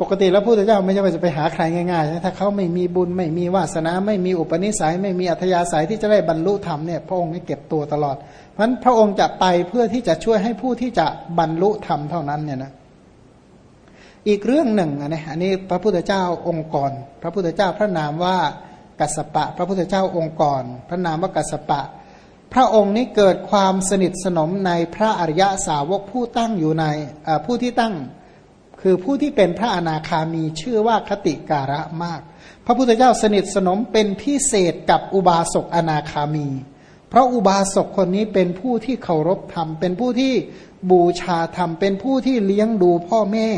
ปกติแล้วพระพุทธเจ้าไม่ใช่ว่าจะไปหาใครง่ายๆนะถ้าเขาไม่มีบุญไม่มีวาสนา ไม่มีอุปนิสัย ไม่มีอัธยาศัยที่จะได้บรรลุธรรมเนี่ยพระองค์นี่เก็บตัวตลอด เพราะฉะนั้นพระองค์จะไปเพื่อที่จะช่วยให้ผู้ที่จะบรรลุธรรมเท่านั้นเนี่ยนะอีกเรื่องหนึ่งอันนี้อันนี้พระพุทธเจ้าองค์กรพระพุทธเจ้าพระนามว่ากัสปะ พระพุทธเจ้าองค์กรพระนามว่ากัสปะ พระองค์นี้เกิดความสนิทสนมในพระอริยสาวกผู้ตั้งอยู่ในผู้ที่ตั้ง คือผู้ที่เป็นพระอนาคามีชื่อว่าคติการะมาก พระพุทธเจ้าสนิทสนมเป็นพิเศษกับอุบาสกอนาคามี เพราะอุบาสกคนนี้เป็นผู้ที่เคารพธรรม เป็นผู้ที่บูชาธรรม เป็นผู้ที่เลี้ยงดูพ่อแม่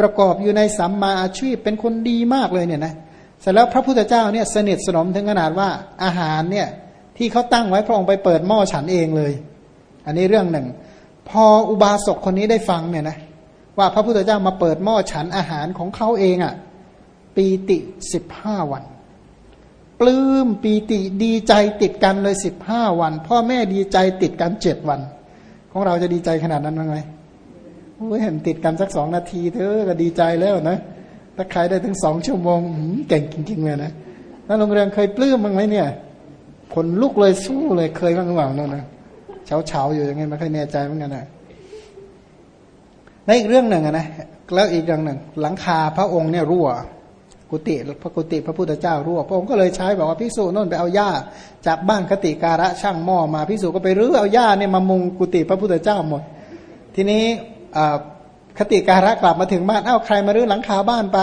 ประกอบอยู่ในสัมมาอาชีพเป็นคนดีมากเลยเนี่ยนะเสร็จแล้วพระพุทธเจ้าเนี่ยสนิทสนมถึงขนาดว่าอาหารเนี่ยที่เขาตั้งไว้พระองค์ไปเปิดหม้อฉันเองเลย อันนี้เรื่องหนึ่ง พออุบาสกคนนี้ได้ฟังเนี่ยนะ ว่าพระพุทธเจ้ามาเปิดหม้อฉันอาหารของเขาเองอะ่ะปีติสิบห้าวัน ปลื้มปีติดีใจติดกันเลยสิบห้าวัน พ่อแม่ดีใจติดกันเจ็ดวัน ของเราจะดีใจขนาดนั้นไหมโอ้ยเห็นติดกันสักสองนาทีเธอก็ดีใจแล้วนะถ้าใครได้ถึงสองชั่วโมงเก่งจริงๆเลยนะแล้วโรงเรียนเคยปลื้มบ้างไหมเนี่ยผลลุกเลยสู้เลยเคยบ้างหรือเปล่านั่นนะเฉาๆอยู่ยังไงไม่ค่อยแน่ใจเหมือนกันนะ และอีกเรื่องหนึ่งนะแล้วอีกเรื่องหนึ่ง หลังคาพระองค์เนี่ยรั่ว กุฏิพระกุฏิพระพุทธเจ้ารั่ว พระองค์ก็เลยใช้บอกว่าพิสูจน์น่นไปเอาหญ้า จากบ้านคติการะช่างหม้อมาพิสูจน์ก็ไปรื้อเอาหญ้าเนี่ยมามุงกุฏิพระพุทธเจ้าหมด ทีนี้คติการะกลับมาถึงบ้านเอ้าใครมารื้อหลังคาบ้านไป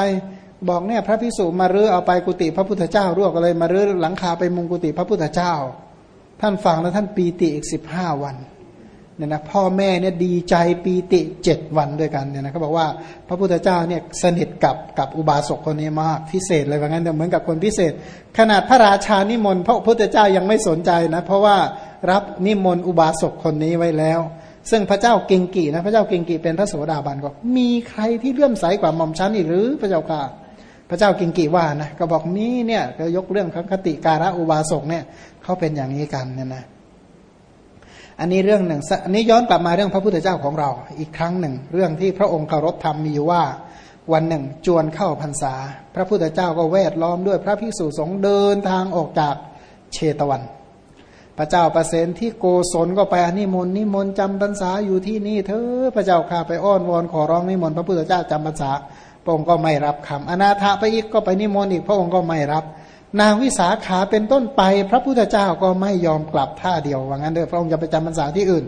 บอกเนี่ยพระพิสูจน์มารื้อเอาไปกุฏิพระพุทธเจ้ารั่วก็เลยมารื้อหลังคาไปมุงกุฏิพระพุทธเจ้า ท่านฟังแล้วท่านปีติอีกสิบห้าวัน เนี่ยนะพ่อแม่เนี่ยดีใจปีติเจ็ดวันด้วยกันเนี่ยนะเขาบอกว่าพระพุทธเจ้าเนี่ยสนิทกับกับอุบาสกคนนี้มากพิเศษเลยว่างั้นเหมือนกับคนพิเศษ ขนาดพระราชานิมนต์พระพุทธเจ้ายังไม่สนใจนะ เพราะว่ารับนิมนต์อุบาสกคนนี้ไว้แล้ว ซึ่งพระเจ้าเกงกีนะพระเจ้าเกงกีเป็นพระโสดาบันก็ มีใครที่เลื่อมใสกว่าหม่อมชั้นอีกหรือพระเจ้าค่ะพระเจ้ากิงกีว่านะก็บอกนี้เนี่ยก็ยกเรื่องคติการะอุบาสกเนี่ยเขาเป็นอย่างนี้กันเนี่ยนะ อันนี้เรื่องหนึ่งอันนี้ย้อนกลับมาเรื่องพระพุทธเจ้าของเรา อีกครั้งหนึ่ง เรื่องที่พระองค์เคารพธรรมมีอยู่ว่า วันหนึ่ง จวนเข้าพรรษา พระพุทธเจ้าก็แวดล้อมด้วยพระภิกษุสงฆ์เดินทางออกจากเชตวัน พระเจ้าประเสนที่โกศลก็ไปอนิมนต์นิมนต์จำพรรษาอยู่ที่นี่เธอพระเจ้าข้าไปอ้อนวอนขอร้องนิมนต์พระพุทธเจ้าจำพรรษาพระองค์ก็ไม่รับคำอนาถไปอีกก็ไปนิมนต์อีกพระองค์ก็ไม่รับ นางวิสาขาเป็นต้นไป พระพุทธเจ้าก็ไม่ยอมกลับท่าเดียวว่างั้นเด้อพระองค์จะไปจำพรรษาที่อื่น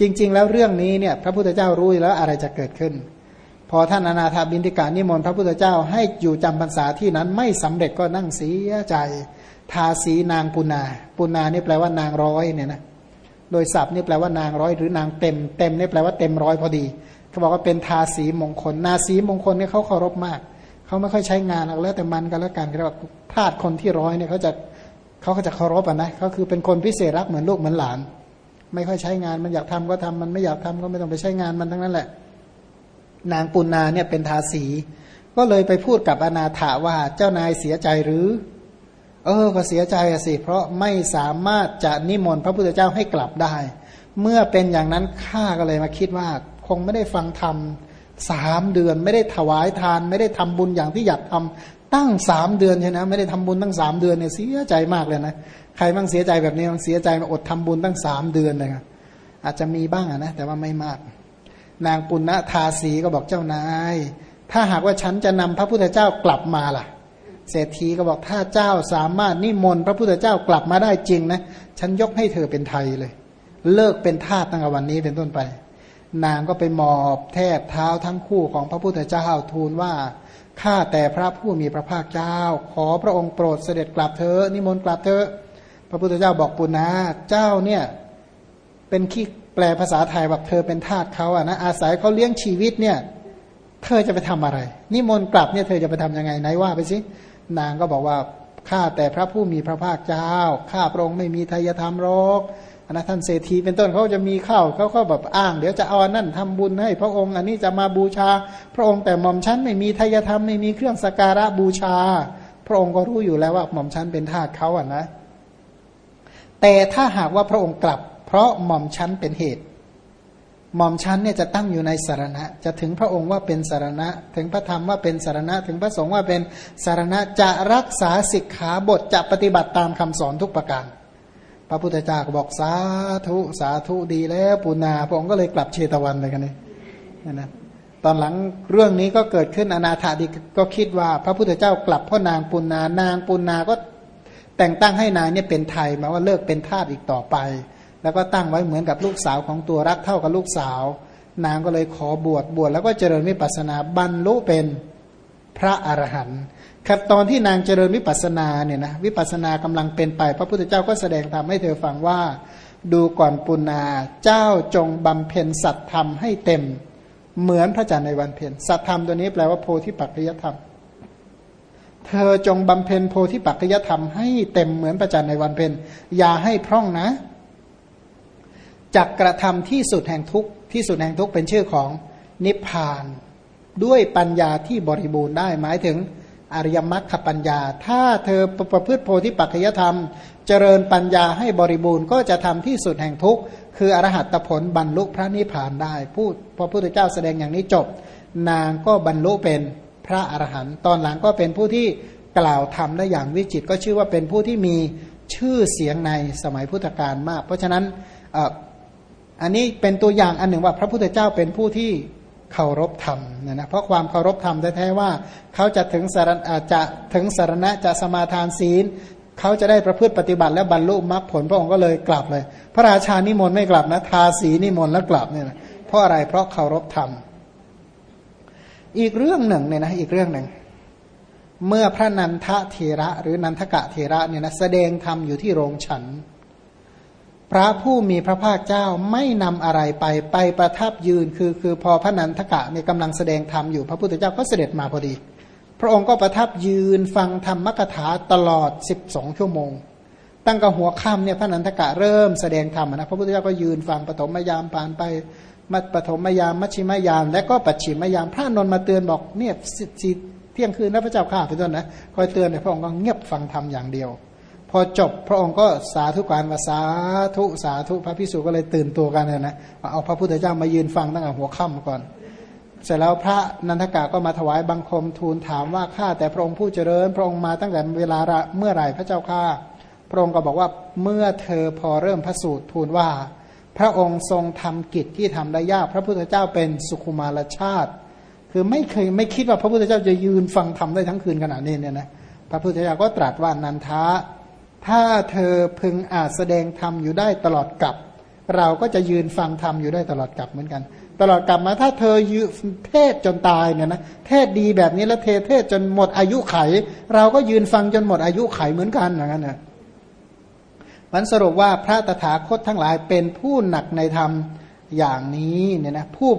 จริง ๆ แล้วเรื่องนี้เนี่ยพระพุทธเจ้ารู้แล้วอะไรจะเกิดขึ้น พอท่านอนาถาบินทิกานิมนต์พระพุทธเจ้าให้อยู่จำพรรษาที่นั้นไม่สำเร็จก็นั่งเสียใจ ทาสีนางปุนาปุนานี่แปลว่านางร้อยเนี่ยนะโดยศัพท์นี่แปลว่านางร้อยหรือนางเต็มเต็มนี่แปลว่าเต็มร้อยพอดีเขาบอกว่าเป็นทาสีมงคล นาสีมงคลเนี่ยเขาเคารพมาก เขาไม่ค่อยใช้งานแล้วแต่มันกันแล้วกันเรียกว่าทาสคนที่ร้อยเนี่ยเขาจะเขาก็จะเคารพอะนะเขาคือเป็นคนพิเศษรักเหมือนลูกเหมือนหลาน ไม่ค่อยใช้งานมันอยากทำก็ทำมันไม่อยากทำก็ไม่ต้องไปใช้งานมันทั้งนั้นแหละ นางปุณนาเนี่ยเป็นทาสี ก็เลยไปพูดกับอนาถาว่าเจ้านายเสียใจหรือ เออก็เสียใจสิ เพราะไม่สามารถจะนิมนต์พระพุทธเจ้าให้กลับได้ เมื่อเป็นอย่างนั้นข้าก็เลยมาคิดว่า คงไม่ได้ฟังธรรม สามเดือนไม่ได้ถวายทาน ไม่ได้ทำบุญอย่างที่อยากทำตั้งสามเดือนใช่ไหมไม่ได้ทำบุญตั้งสามเดือนเนี่ยเสียใจมากเลยนะใครบ้างเสียใจแบบนี้มันเสียใจมาอดทำบุญตั้งสามเดือนเลยครับอาจจะมีบ้างนะแต่ว่าไม่มาก นางปุณณทาสีก็บอกเจ้านาย ถ้าหากว่าฉันจะนำพระพุทธเจ้ากลับมาล่ะ เศรษฐีก็บอกถ้าเจ้าสามารถนิมนต์พระพุทธเจ้ากลับมาได้จริงนะฉันยกให้เธอเป็นไทยเลย เลิกเป็นทาสตั้งแต่วันนี้เป็นต้นไป นางก็ไปหมอบแทบเท้าทั้งคู่ของพระพุทธเจ้าทูลว่าข้าแต่พระผู้มีพระภาคเจ้า ขอพระองค์โปรดเสด็จกลับเถอะนิมนต์กลับเถอะพระพุทธเจ้าบอกปุณณาเจ้าเนี่ยเป็นขี้แปลภาษาไทยบอกเธอเป็นทาสเขาอะนะอาศัยเขาเลี้ยงชีวิตเนี่ย เธอจะไปทำอะไร นิมนต์กลับเนี่ยเธอจะไปทํำยังไงไหนว่าไปสินางก็บอกว่าข้าแต่พระผู้มีพระภาคเจ้าข้าพระองค์ไม่มีทายธรรมหรอก นะท่านเศรษฐีเป็นต้นเขาจะมีข้าวเขาก็แบบอ้าง เดี๋ยวจะเอานั่นทำบุญให้ พระองค์อันนี้จะมาบูชา พระองค์แต่หม่อมชั้นไม่มีทายธรรมไม่มีเครื่องสักการะบูชา พระองค์ก็รู้อยู่แล้วว่าหม่อมชั้นเป็นทาสเขาอะนะ แต่ถ้าหากว่าพระองค์กลับ เพราะหม่อมชั้นเป็นเหตุหม่อมชั้นเนี่ยจะตั้งอยู่ในสารณะ จะถึงพระองค์ว่าเป็นสารณะ ถึงพระธรรมว่าเป็นสารณะ ถึงพระสงฆ์ว่าเป็นสารณะจะรักษาสิกขาบทจะปฏิบัติตามคำสอนทุกประการ พระพุทธเจ้าก็บอกสาธุสาธุดีแล้วปุนาพระองค์ก็เลยกลับเชตวันเลยกันนี่นะตอนหลังเรื่องนี้ก็เกิดขึ้นอนาถาดีก็คิดว่า พระพุทธเจ้ากลับพ่อนางปุณานางปุณาก็แต่งตั้งให้นางเนี่ยเป็นไทยมาว่าเลิกเป็นทาสอีกต่อไป แล้วก็ตั้งไว้เหมือนกับลูกสาวของตัวรักเท่ากับลูกสาว นางก็เลยขอบวชบวชแล้วก็เจริญวิปัสนาบรรลุเป็นพระอรหันต์ ครับตอนที่นางเจริญวิปัสนาเนี่ยนะวิปัสนากำลังเป็นไป พระพุทธเจ้าก็แสดงธรรมให้เธอฟังว่า ดูก่อนปุณาเจ้าจงบำเพ็ญสัตธรรมให้เต็ม เหมือนพระจันทร์ในวันเพ็ญสัตธรรมตัวนี้แปลว่าโพธิปัจจยธรรม เธอจงบำเพ็ญโพธิปัจจยธรรมให้เต็มเหมือนพระจันทร์ในวันเพ็ญอย่าให้พร่องนะจักกระทำที่สุดแห่งทุกที่สุดแห่งทุกเป็นชื่อของนิพพาน ด้วยปัญญาที่บริบูรณ์ได้หมายถึง อริยมรรคปัญญา ถ้าเธอประพฤติโพธิปัจจยธรรม เจริญปัญญาให้บริบูรณ์ก็จะทำที่สุดแห่งทุกข์ คืออรหัตผลบรรลุพระนิพพานได้พูดพอพระพุทธเจ้าแสดงอย่างนี้จบ นางก็บรรลุเป็นพระอรหันต์ตอนหลังก็เป็นผู้ที่กล่าวธรรมได้อย่างวิจิตก็ชื่อว่าเป็นผู้ที่มีชื่อเสียงในสมัยพุทธกาลมาก เพราะฉะนั้นอันนี้เป็นตัวอย่างอันหนึ่งว่าพระพุทธเจ้าเป็นผู้ที่ เคารพธรรมนะนะเพราะความเคารพธรรมแท้ๆว่าเขาจะถึงสารจะถึงสารณะจะสมาทานศีลเขาจะได้ประพฤติปฏิบัติแล้วบรรลุมรรคผลพระองค์ก็เลยกลับเลย พระราชานิมนต์ไม่กลับนะทาสีนิมนต์แล้วกลับเนี่ยนะเพราะอะไรเพราะเคารพธรรม อีกเรื่องหนึ่งเนี่ยนะอีกเรื่องหนึ่งเมื่อพระนันทเทระหรือนันทกะเทระเนี่ยนะแสดงธรรมอยู่ที่โรงฉัน พระผู้มีพระภาคเจ้าไม่นำอะไรไปไปประทับยืนคือคือพอพระนันทกะเนี่ยกำลังแสดงธรรมอยู่พระพุทธเจ้าก็เสด็จมาพอดี พระองค์ก็ประทับยืนฟังธรรมกถาตลอด 12 ชั่วโมง ตั้งแต่หัวค่ำเนี่ยพระนันทกะเริ่มแสดงธรรมนะพระพุทธเจ้าก็ยืนฟังปฐมยามผ่านไปมัปฐมยามมัชชิมยาม และก็ปัจฉิมยามพระนนมาเตือนบอกเนี่ยสิเที่ยงคืนนะพระเจ้าข้าเป็นต้นนะคอยเตือนเนี่ยพระองค์ก็เงียบฟังธรรมอย่างเดียว พอจบพระองค์ก็สาธุการว่าสาธุสาธุพระพิสุก็เลยตื่นตัวกันเลยนะเอาพระพุทธเจ้ามายืนฟังตั้งแต่หัวค่ำก่อน เสร็จแล้วพระนันทกะก็มาถวายบังคมทูลถามว่าข้าแต่พระองค์ผู้เจริญ พระองค์มาตั้งแต่เวลาเมื่อไหร่พระเจ้าข้าพระองค์ก็บอกว่าเมื่อเธอพอเริ่มพระสูตรทูลว่า พระองค์ทรงทำกิจที่ทำได้ยากพระพุทธเจ้าเป็นสุขุมารชาติ คือไม่เคยไม่คิดว่าพระพุทธเจ้าจะยืนฟังทำได้ทั้งคืนขนาดนี้เนี่ยนะพระพุทธเจ้าก็ตรัสว่านันทะ ถ้าเธอพึงอาจแสดงธรรมอยู่ได้ตลอดกับ เราก็จะยืนฟังธรรมอยู่ได้ตลอดกับเหมือนกัน ตลอดกลับมาถ้าเธอยืเทศจนตายเนี่ยนะเทศดีแบบนี้แล้วเทเทศจนหมดอายุไข เราก็ยืนฟังจนหมดอายุไขเหมือนกันอย่างนั้นนะมันสรุปว่าพระตถาคตทั้งหลายเป็นผู้หนักในธรรมอย่างนี้เนี่ยนะผู้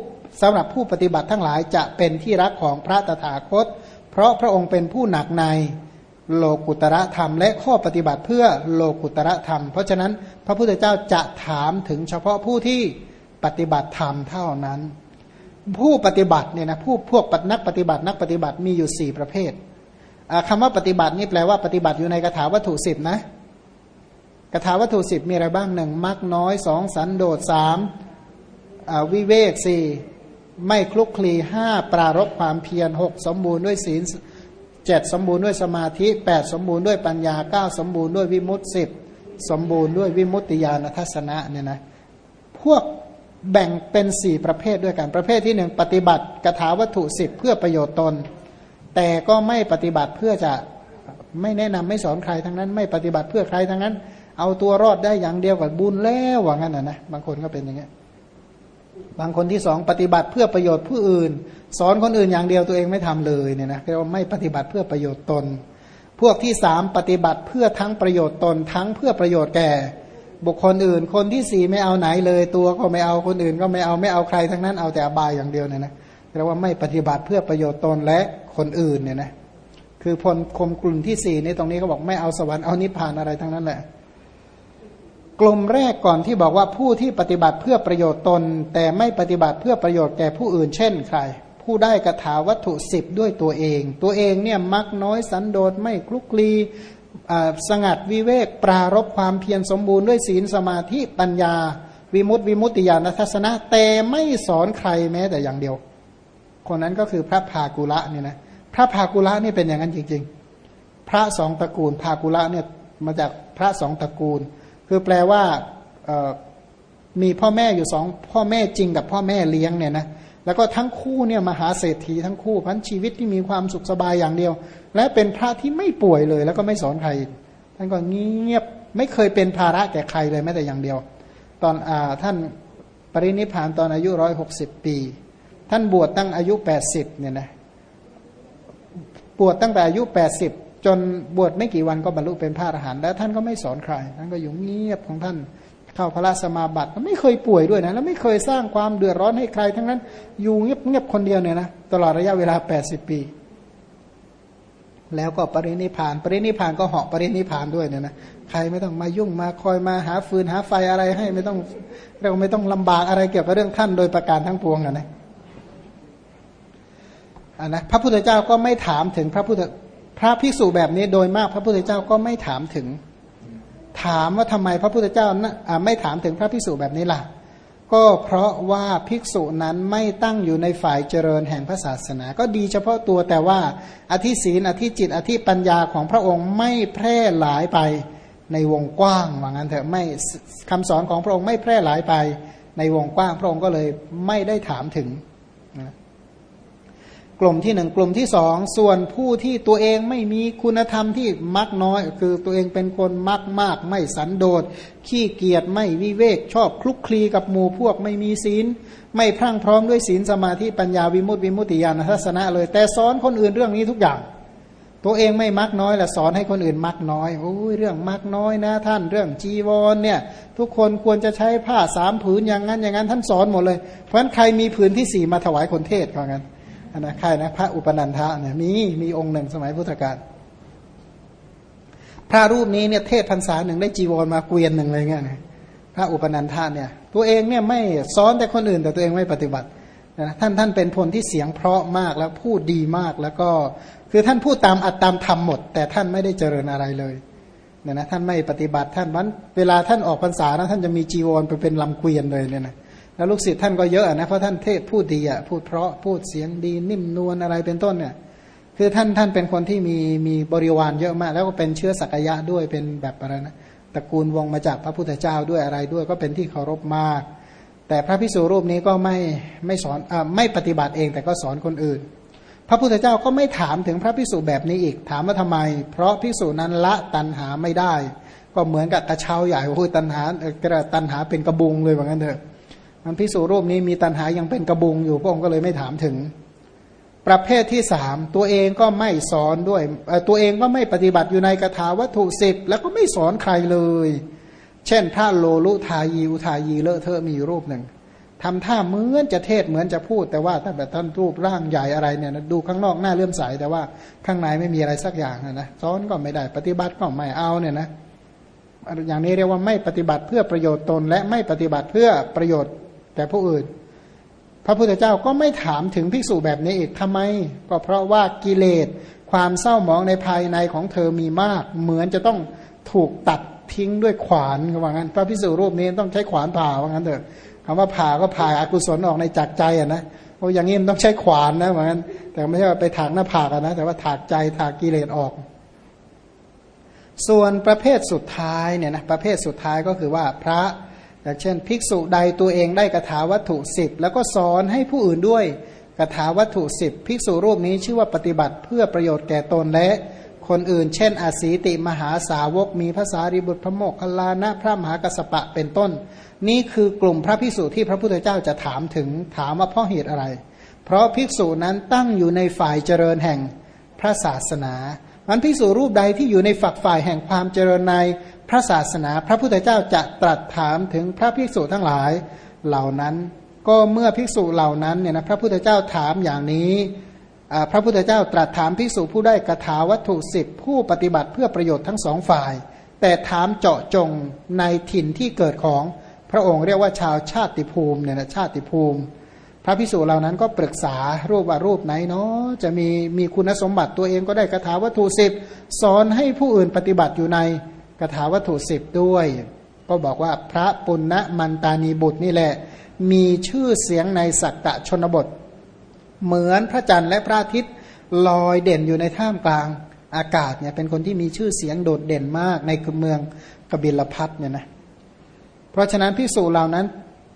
สำหรับผู้ปฏิบัติทั้งหลายจะเป็นที่รักของพระตถาคต เพราะพระองค์เป็นผู้หนักใน โลกุตระธรรม และข้อปฏิบัติเพื่อโลกุตระธรรม เพราะฉะนั้นพระพุทธเจ้าจะถามถึงเฉพาะผู้ที่ปฏิบัติธรรมเท่านั้น ผู้ปฏิบัติเนี่ยนะผู้พวกนักปฏิบัตินักปฏิบัติมีอยู่สี่ประเภทคำว่าปฏิบัตินี่แปลว่าปฏิบัติอยู่ในกถาวัตถุสิบนะกถาวัตถุสิบมีอะไรบ้างหนึ่งมักน้อยสองสันโดษสามวิเวกสี่ไม่คลุกคลีห้าปรารบความเพียรหกสมบูรณ์ด้วยศีล เจ็ดสมบูรณ์ด้วยสมาธิแปดสมบูรณ์ด้วยปัญญาเก้าสมบูรณ์ด้วยวิมุตติสิบสมบูรณ์ด้วยวิมุตติญาณทัศนะเนี่ยนะพวกแบ่งเป็นสี่ประเภทด้วยกัน ประเภทที่หนึ่งปฏิบัติกถาวัตถุสิบเพื่อประโยชน์ตน แต่ก็ไม่ปฏิบัติเพื่อจะไม่แนะนำไม่สอนใครทั้งนั้น ไม่ปฏิบัติเพื่อใครทั้งนั้น เอาตัวรอดได้อย่างเดียวกับบุญแล้วว่างั้นนะนะบางคนก็เป็นอย่างเงี้ยบางคนที่สองปฏิบัติเพื่อประโยชน์ผู้อื่น สอนคนอื่นอย่างเดียวตัวเองไม่ทำเลยเนี่ยนะเรียกว่าไม่ปฏิบัติเพื่อประโยชน์ตน พวกที่สามปฏิบัติเพื่อทั้งประโยชน์ตน ทั้งเพื่อประโยชน์แก่ บุคคลอื่น คนที่สี่ไม่เอาไหนเลย ตัวก็ไม่เอาคนอื่น ก็ไม่เอาไม่เอาใครทั้งนั้นเอาแต่อบายอย่างเดียวเนี่ยนะเรียกว่าไม่ปฏิบัติเพื่อประโยชน์ตนและคนอื่นเนี่ยนะคือพลคมกลุ่มที่สี่ในตรงนี้เขาบอกไม่เอาสวรรค์เอานิพพานอะไรทั้งนั้นแหละกลุ่มแรกก่อนที่บอกว่าผู้ที่ปฏิบัติเพื่อประโยชน์ตน แต่ไม่ปฏิบัติเพื่อประโยชน์แก่ผู้อื่น เช่นใคร ผู้ได้กระถาวัตถุสิบด้วยตัวเอง ตัวเองเนี่ยมักน้อยสันโดษไม่คลุกคลีสงัดวิเวกปรารบความเพียรสมบูรณ์ด้วยศีลสมาธิปัญญา วิมุตติวิมุตติญาณทัศนะแต่ไม่สอนใครแม้แต่อย่างเดียว คนนั้นก็คือพระภากุละเนี่ยนะพระภากุละนี่เป็นอย่างนั้นจริง ๆ พระสองตระกูลภากุละเนี่ยมาจากพระสองตระกูล คือแปลว่ามีพ่อแม่อยู่สองพ่อแม่จริงกับพ่อแม่เลี้ยงเนี่ยนะ แล้วก็ทั้งคู่เนี่ยมหาเศรษฐีทั้งคู่พันชีวิตที่มีความสุขสบายอย่างเดียว และเป็นพระที่ไม่ป่วยเลย แล้วก็ไม่สอนใครท่านก็เงียบไม่เคยเป็นภาระแก่ใครเลยแม้แต่อย่างเดียว ตอนอาท่านปรินิพานตอนอายุร้อยหกสิบปี ท่านบวชตั้งอายุแปดสิบเนี่ยนะบวชตั้งแต่อายุแปดสิบจนบวชไม่กี่วันก็บรรลุเป็นพระอรหันต์แล้วท่านก็ไม่สอนใครท่านก็อยู่เงียบของท่าน เข้าพระสมาบัติไม่เคยป่วยด้วยนะแล้วไม่เคยสร้างความเดือดร้อนให้ใคร ทั้งนั้น อยู่เงียบเงียบคนเดียวเนี่ยนะตลอดระยะเวลาแปดสิบปี แล้วก็ปรินิพาน ปรินิพานก็เหาะปรินิพานด้วยเนี่ยนะใครไม่ต้องมายุ่งมาคอยมาหาฟืนหาไฟอะไรให้ไม่ต้องเราไม่ต้องลำบากอะไรเกี่ยวกับเรื่องท่านโดยประการทั้งปวงนะนะอันนะพระพุทธเจ้าก็ไม่ถามถึงพระพุทธพระภิกษุแบบนี้โดยมาก พระพุทธเจ้าก็ไม่ถามถึง ถามว่าทำไมพระพุทธเจ้าไม่ถามถึงพระภิกษุแบบนี้ล่ะ ก็เพราะว่าภิกษุนั้นไม่ตั้งอยู่ในฝ่ายเจริญแห่งพระศาสนา ก็ดีเฉพาะตัวแต่ว่าอธิศีนอธิจิต อธิปัญญาของพระองค์ไม่แพร่หลายไปในวงกว้างว่างั้นเถอะไม่คำสอนของพระองค์ไม่แพร่หลายไปในวงกว้างพระองค์ก็เลยไม่ได้ถามถึง กลุ่มที่หนึ่งกลุ่มที่สองส่วนผู้ที่ตัวเองไม่มีคุณธรรมที่มักน้อย คือตัวเองเป็นคนมักมาก ไม่สันโดษ ขี้เกียจไม่วิเวก ชอบคลุกคลีกับหมู่พวกไม่มีศีล ไม่พรั่งพร้อมด้วยศีลสมาธิปัญญาวิมุตติวิมุตติญาณทัศนะเลย แต่สอนคนอื่นเรื่องนี้ทุกอย่าง ตัวเองไม่มักน้อยแหละสอนให้คนอื่นมักน้อยโอ้ยเรื่องมักน้อยนะท่านเรื่องจีวรเนี่ย ทุกคนควรจะใช้ผ้าสามผืนอย่างนั้นอย่างนั้นท่านสอนหมดเลยเพราะฉะนั้นใครมีผืนที่สี่มาถวายคนเทศเขางั้น นะใครนะพระอุปนันทะเนี่ยมีมีองค์หนึ่งสมัยพุทธกาลพระรูปนี้เนี่ยเทศพรรษาหนึ่งได้จีวรมาเกวียนหนึ่งเลยเงี้ยพระอุปนันทะเนี่ย ตัวเองเนี่ยไม่สอนแต่คนอื่นแต่ตัวเองไม่ปฏิบัตินะท่านท่านเป็นพลที่เสียงเพราะมากแล้วพูดดีมากแล้วก็คือท่านพูดตามอัตตามธรรมหมด แต่ท่านไม่ได้เจริญอะไรเลยเนี่ยนะท่านไม่ปฏิบัติท่านวันเวลาท่านออกพรรษานะท่านจะมีจีวรไปเป็นลำเกวียนเลยเนี่ยนะ แล้วลูกศิษย์ท่านก็เยอะนะ เพราะท่านเทศพูดดีอะพูดเพราะพูดเสียงดีนิ่มนวลอะไรเป็นต้นเนี่ย คือท่านท่านเป็นคนที่มีมีบริวารเยอะมาก แล้วก็เป็นเชื้อสักยะด้วยเป็นแบบอะไรนะตระกูลวงมาจากพระพุทธเจ้าด้วยอะไรด้วยก็เป็นที่เคารพมาก แต่พระพิสุรูปนี้ก็ไม่ไม่สอนอไม่ปฏิบัติเองแต่ก็สอนคนอื่น พระพุทธเจ้าก็ไม่ถามถึงพระพิสุแบบนี้อีกถามว่าทำไม เพราะพิสุนั้นละตันหาไม่ได้ ก็เหมือนกับกระเช้าใหญ่โอ้ยตันหากระตันหาเป็นกระบุงเลยว่างั้นเถอะ มันพิสูรรูปนี้มีตัณหายังเป็นกระบุงอยู่พระองค์ก็เลยไม่ถามถึง ประเภทที่สามตัวเองก็ไม่สอนด้วยตัวเองก็ไม่ปฏิบัติอยู่ในกถาวัตถุสิบแล้วก็ไม่สอนใครเลย เช่นพระโลลุทายีอุทายีเลอะเทอะมีรูปหนึ่งทำท่าเหมือนจะเทศเหมือนจะพูด แต่ว่าถ้านแบบท่านรูปร่างใหญ่อะไรเนี่ยดูข้างนอกหน้าเลื่อมใสแต่ว่าข้างในไม่มีอะไรสักอย่างนะนะสอนก็ไม่ได้ปฏิบัติก็ไม่เอาเนี่ยนะอย่างนี้เรียกว่าไม่ปฏิบัติเพื่อประโยชน์ตนและไม่ปฏิบัติเพื่อประโยชน์ แต่ผู้อื่น พระพุทธเจ้าก็ไม่ถามถึงภิกษุแบบนี้อีกทำไม ก็เพราะว่ากิเลสความเศร้าหมองในภายในของเธอมีมาก เหมือนจะต้องถูกตัดทิ้งด้วยขวานว่างั้น พระภิกษุรูปนี้ต้องใช้ขวานผ่าว่างั้นเถอะคำว่าผ่าก็ผ่าอากุศลออกในจักใจอะนะโอ้อย่างนี้มันต้องใช้ขวานนะว่างั้นแต่ไม่ใช่ว่าไปถากหน้าผากนะ แต่ว่าถากใจถากกิเลสออก ส่วนประเภทสุดท้ายเนี่ยนะประเภทสุดท้ายก็คือว่าพระ อย่างเช่น ภิกษุใดตัวเองได้กระถาวัตถุสิบแล้วก็สอนให้ผู้อื่นด้วยกระถาวัตถุสิบภิกษุรูปนี้ชื่อว่าปฏิบัติเพื่อประโยชน์แก่ตนและคนอื่น เช่น อาศีติมหาสาวกมีภาษาริบุตรพระโมกขลานะพระมหากัสปะเป็นต้น นี่คือกลุ่มพระภิกษุที่พระพุทธเจ้าจะถามถึงถามว่าเพราะเหตุอะไร เพราะภิกษุนั้นตั้งอยู่ในฝ่ายเจริญแห่งพระศาสนา มันภิกษุรูปใดที่อยู่ในฝักฝ่ายแห่งความเจริญในพระศาสนา พระพุทธเจ้าจะตรัสถามถึงพระภิกษุทั้งหลายเหล่านั้น ก็เมื่อภิกษุเหล่านั้นเนี่ยนะพระพุทธเจ้าถามอย่างนี้พระพุทธเจ้าตรัสถามภิกษุผู้ได้กระถาวัตถุสิบผู้ปฏิบัติเพื่อประโยชน์ทั้งสองฝ่าย แต่ถามเจาะจงในถิ่นที่เกิดของพระองค์เรียกว่าชาวชาติภูมิเนี่ยนะชาติภูมิ พระพิสุเหล่านั้นก็ปรึกษารูปว่ารูปไหนเนาะจะมีมีคุณสมบัติตัวเองก็ได้กระถาวัตถุสิบสอนให้ผู้อื่นปฏิบัติอยู่ในคาถาวัตถุสิบด้วย ก็บอกว่าพระปุณณมันตานีบุตรนี่แหละ มีชื่อเสียงในสักกะชนบท เหมือนพระจันทร์และพระอาทิตย์ลอยเด่นอยู่ในท่ามกลางอากาศเนี่ยเป็นคนที่มีชื่อเสียงโดดเด่นมากในเมืองกบิลพัทเนี่ยนะเพราะฉะนั้นพิสูจเหล่านั้น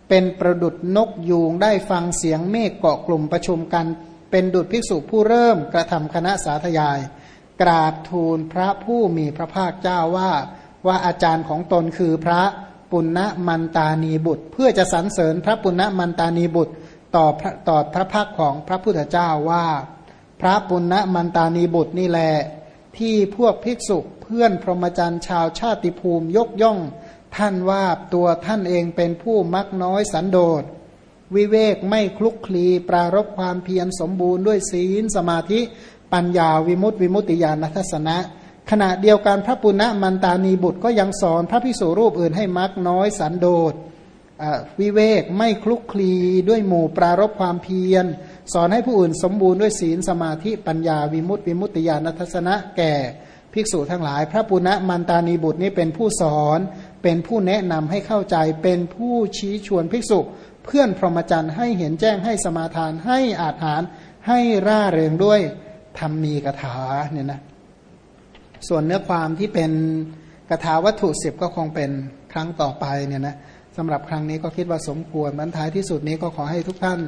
เป็นประดุดนกยูงได้ฟังเสียงเมฆเกาะกลุ่มประชุมกัน เป็นดุจภิกษุผู้เริ่มกระทำคณะสาธยาย กราบทูลพระผู้มีพระภาคเจ้าว่าว่าอาจารย์ของตนคือพระปุณณมันตานีบุตร เพื่อจะสรรเสริญพระปุณณมันตานีบุตรต่อพระต่อพระภาคของพระพุทธเจ้าว่า พระปุณณมันตานีบุตรนี่แหละที่พวกภิกษุเพื่อนพรหมจรรย์ชาวชาติภูมิยกย่อง ท่านว่าตัวท่านเองเป็นผู้มักน้อยสันโดษ วิเวกไม่คลุกคลีปรารบความเพียรสมบูรณ์ด้วยศีลสมาธิปัญญาวิมุตติวิมุตติญาณทัศนะ ขณะเดียวกันพระปุณณมันตานีบุตรก็ยังสอนพระพิสุรูปอื่นให้มักน้อยสันโดษวิเวกไม่คลุกคลีด้วยหมู่ปรารบความเพียร สอนให้ผู้อื่นสมบูรณ์ด้วยศีลสมาธิปัญญาวิมุตติวิมุตติญาณทัศนะแก่ ภิกษุทั้งหลาย พระปุณณมันตานีบุตรนี้เป็นผู้สอน เป็นผู้แนะนำให้เข้าใจ เป็นผู้ชี้ชวนภิกษุ เพื่อนพรหมจรรย์ให้เห็นแจ้งให้สมาทาน ให้อาถานให้ร่าเริงด้วยธรรมีกถาเนี่ยนะส่วนเนื้อความที่เป็นกถาวัตถุสิบก็คงเป็นครั้งต่อไปเนี่ยนะสำหรับครั้งนี้ก็คิดว่าสมควรบรรท้ายที่สุดนี้ก็ขอให้ทุกท่าน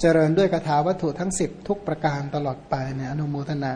เจริญด้วยคาถาวัตถุทั้งสิบทุกประการตลอดไปเนี่ยอนุโมทนา